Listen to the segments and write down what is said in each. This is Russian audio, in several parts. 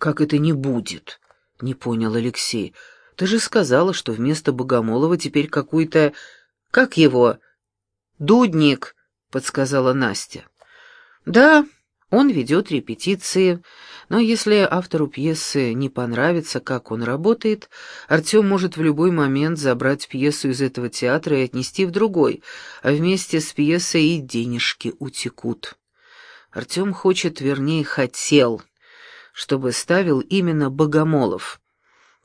«Как это не будет?» — не понял Алексей. «Ты же сказала, что вместо Богомолова теперь какой-то... Как его?» «Дудник», — подсказала Настя. «Да, он ведет репетиции, но если автору пьесы не понравится, как он работает, Артем может в любой момент забрать пьесу из этого театра и отнести в другой, а вместе с пьесой и денежки утекут. Артем хочет, вернее, хотел, чтобы ставил именно Богомолов,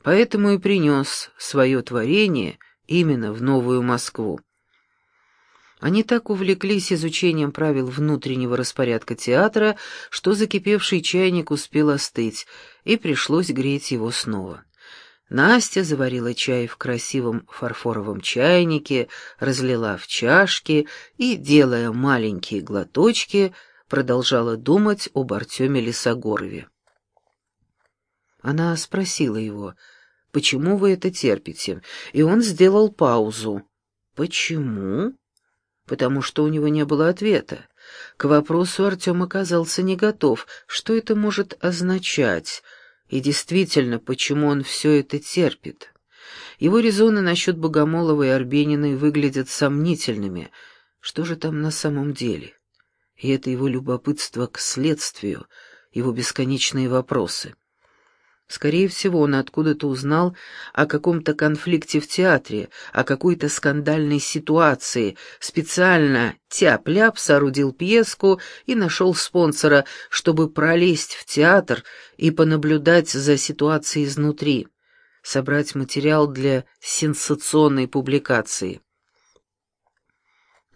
поэтому и принес свое творение именно в Новую Москву. Они так увлеклись изучением правил внутреннего распорядка театра, что закипевший чайник успел остыть, и пришлось греть его снова. Настя заварила чай в красивом фарфоровом чайнике, разлила в чашки и, делая маленькие глоточки, продолжала думать об Артеме Лисогорове. Она спросила его, «Почему вы это терпите?» И он сделал паузу. «Почему?» потому что у него не было ответа. К вопросу Артем оказался не готов. Что это может означать? И действительно, почему он все это терпит? Его резоны насчет Богомолова и Арбениной выглядят сомнительными. Что же там на самом деле? И это его любопытство к следствию, его бесконечные вопросы. Скорее всего, он откуда-то узнал о каком-то конфликте в театре, о какой-то скандальной ситуации, специально тяп-ляп соорудил пьеску и нашел спонсора, чтобы пролезть в театр и понаблюдать за ситуацией изнутри, собрать материал для сенсационной публикации.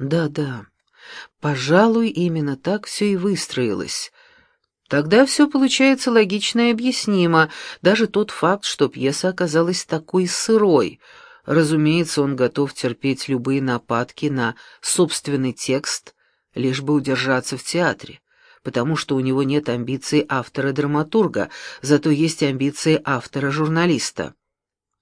Да-да, пожалуй, именно так все и выстроилось. Тогда все получается логично и объяснимо, даже тот факт, что пьеса оказалась такой сырой. Разумеется, он готов терпеть любые нападки на собственный текст, лишь бы удержаться в театре, потому что у него нет амбиций автора-драматурга, зато есть амбиции автора-журналиста.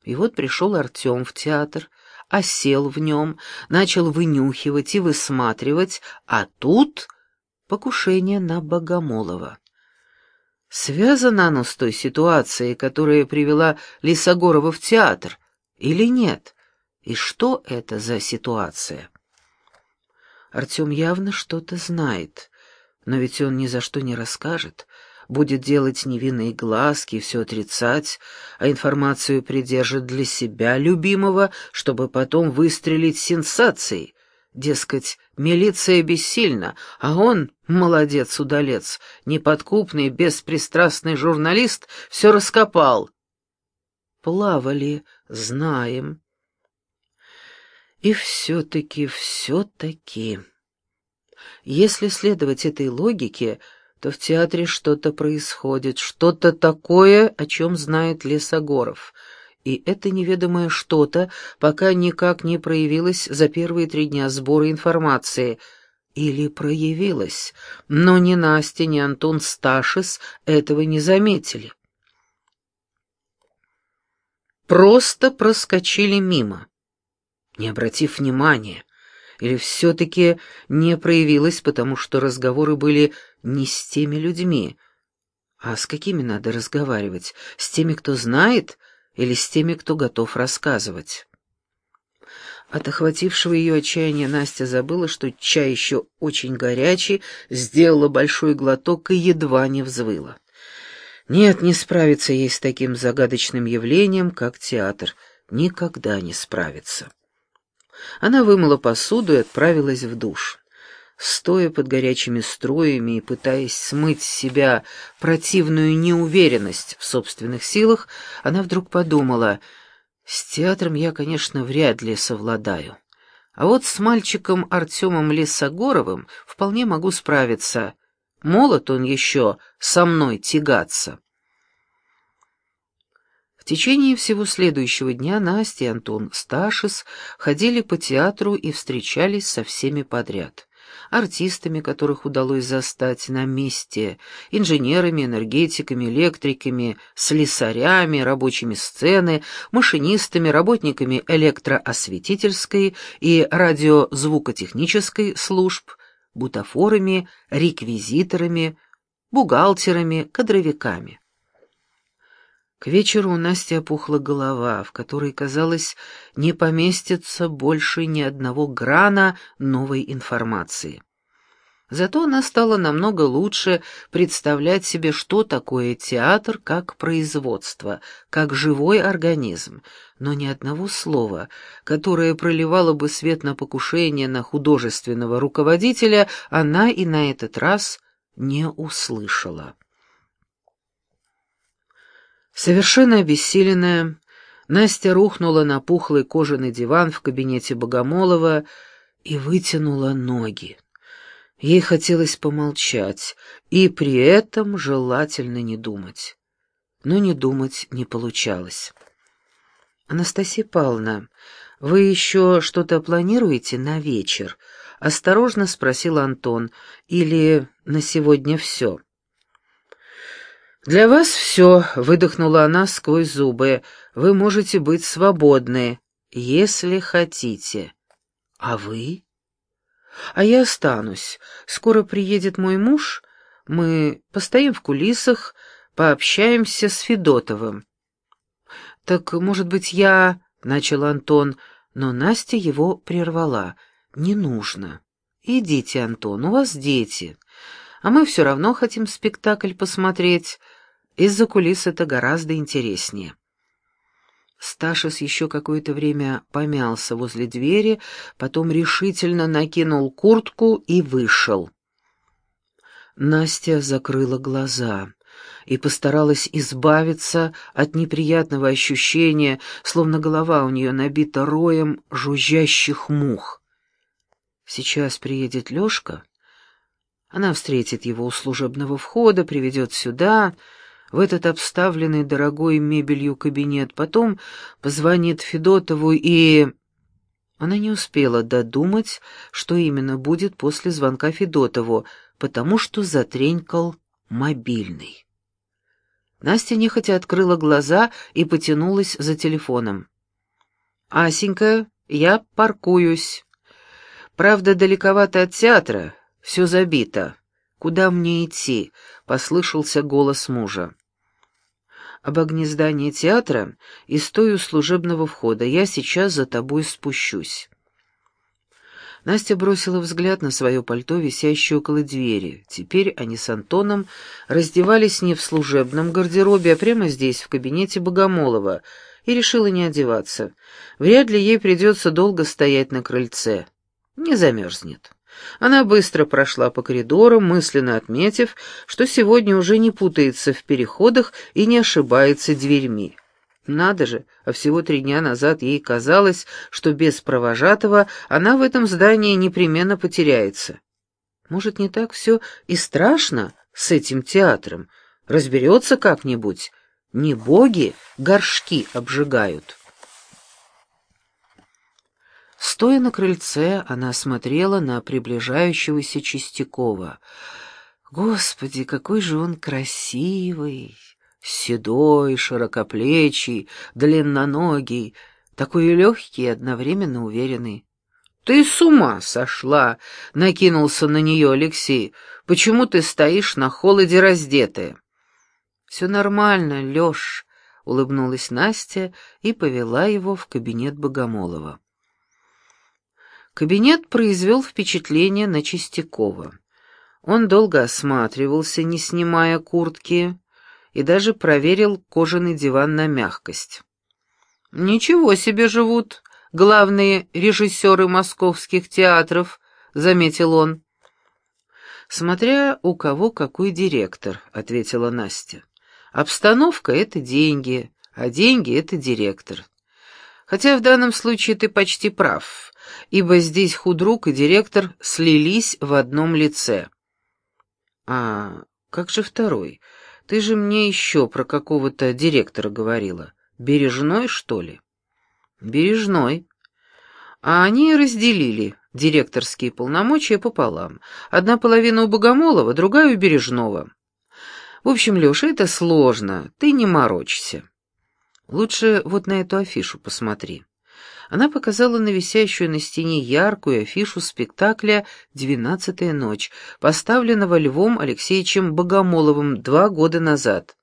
И вот пришел Артем в театр, осел в нем, начал вынюхивать и высматривать, а тут покушение на Богомолова. Связано оно с той ситуацией, которая привела Лисогорова в театр, или нет? И что это за ситуация? Артем явно что-то знает, но ведь он ни за что не расскажет, будет делать невинные глазки и все отрицать, а информацию придержит для себя, любимого, чтобы потом выстрелить сенсацией, Дескать, милиция бессильна, а он, молодец-удалец, неподкупный, беспристрастный журналист, все раскопал. Плавали, знаем. И все-таки, все-таки... Если следовать этой логике, то в театре что-то происходит, что-то такое, о чем знает Лесогоров — и это неведомое что-то пока никак не проявилось за первые три дня сбора информации. Или проявилось, но ни Настя, ни Антон Сташис этого не заметили. Просто проскочили мимо, не обратив внимания. Или все-таки не проявилось, потому что разговоры были не с теми людьми. А с какими надо разговаривать? С теми, кто знает, или с теми, кто готов рассказывать. От охватившего ее отчаяния Настя забыла, что чай еще очень горячий, сделала большой глоток и едва не взвыла. Нет, не справится ей с таким загадочным явлением, как театр. Никогда не справится. Она вымыла посуду и отправилась в душ. Стоя под горячими струями и пытаясь смыть с себя противную неуверенность в собственных силах, она вдруг подумала, «С театром я, конечно, вряд ли совладаю. А вот с мальчиком Артемом Лесогоровым вполне могу справиться. Молод он еще со мной тягаться». В течение всего следующего дня Настя и Антон Сташис ходили по театру и встречались со всеми подряд артистами, которых удалось застать на месте, инженерами, энергетиками, электриками, слесарями, рабочими сцены, машинистами, работниками электроосветительской и радиозвукотехнической служб, бутафорами, реквизиторами, бухгалтерами, кадровиками. К вечеру у Насти опухла голова, в которой, казалось, не поместится больше ни одного грана новой информации. Зато она стала намного лучше представлять себе, что такое театр как производство, как живой организм, но ни одного слова, которое проливало бы свет на покушение на художественного руководителя, она и на этот раз не услышала. Совершенно обессиленная, Настя рухнула на пухлый кожаный диван в кабинете Богомолова и вытянула ноги. Ей хотелось помолчать и при этом желательно не думать. Но не думать не получалось. «Анастасия Павловна, вы еще что-то планируете на вечер?» — осторожно спросил Антон. «Или на сегодня все?» «Для вас все», — выдохнула она сквозь зубы. «Вы можете быть свободны, если хотите». «А вы?» «А я останусь. Скоро приедет мой муж. Мы постоим в кулисах, пообщаемся с Федотовым». «Так, может быть, я...» — начал Антон, но Настя его прервала. «Не нужно. Идите, Антон, у вас дети. А мы все равно хотим спектакль посмотреть». Из-за кулис это гораздо интереснее. Сташис еще какое-то время помялся возле двери, потом решительно накинул куртку и вышел. Настя закрыла глаза и постаралась избавиться от неприятного ощущения, словно голова у нее набита роем жужжащих мух. Сейчас приедет Лешка, она встретит его у служебного входа, приведет сюда в этот обставленный дорогой мебелью кабинет, потом позвонит Федотову и... Она не успела додумать, что именно будет после звонка Федотову, потому что затренькал мобильный. Настя нехотя открыла глаза и потянулась за телефоном. «Асенька, я паркуюсь. Правда, далековато от театра, все забито. Куда мне идти?» — послышался голос мужа обогни здание театра и стой у служебного входа. Я сейчас за тобой спущусь». Настя бросила взгляд на свое пальто, висящее около двери. Теперь они с Антоном раздевались не в служебном гардеробе, а прямо здесь, в кабинете Богомолова, и решила не одеваться. Вряд ли ей придется долго стоять на крыльце. Не замерзнет. Она быстро прошла по коридорам, мысленно отметив, что сегодня уже не путается в переходах и не ошибается дверьми. Надо же, а всего три дня назад ей казалось, что без провожатого она в этом здании непременно потеряется. Может, не так все и страшно с этим театром? Разберется как-нибудь? Не боги горшки обжигают. Стоя на крыльце, она смотрела на приближающегося Чистякова. Господи, какой же он красивый! Седой, широкоплечий, длинноногий, такой легкий и одновременно уверенный. «Ты с ума сошла!» — накинулся на нее Алексей. «Почему ты стоишь на холоде раздетая?» «Все нормально, Леш», — улыбнулась Настя и повела его в кабинет Богомолова. Кабинет произвел впечатление на Чистякова. Он долго осматривался, не снимая куртки, и даже проверил кожаный диван на мягкость. «Ничего себе живут главные режиссеры московских театров», — заметил он. «Смотря у кого какой директор», — ответила Настя. «Обстановка — это деньги, а деньги — это директор. Хотя в данном случае ты почти прав ибо здесь худрук и директор слились в одном лице. «А как же второй? Ты же мне еще про какого-то директора говорила. Бережной, что ли?» «Бережной. А они разделили директорские полномочия пополам. Одна половина у Богомолова, другая у Бережного. В общем, Леша, это сложно, ты не морочься. Лучше вот на эту афишу посмотри». Она показала на висящую на стене яркую афишу спектакля «Двенадцатая ночь», поставленного Львом Алексеевичем Богомоловым два года назад.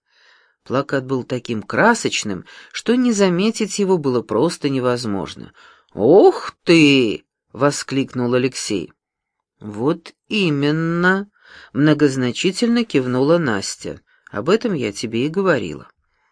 Плакат был таким красочным, что не заметить его было просто невозможно. «Ух ты!» — воскликнул Алексей. «Вот именно!» — многозначительно кивнула Настя. «Об этом я тебе и говорила».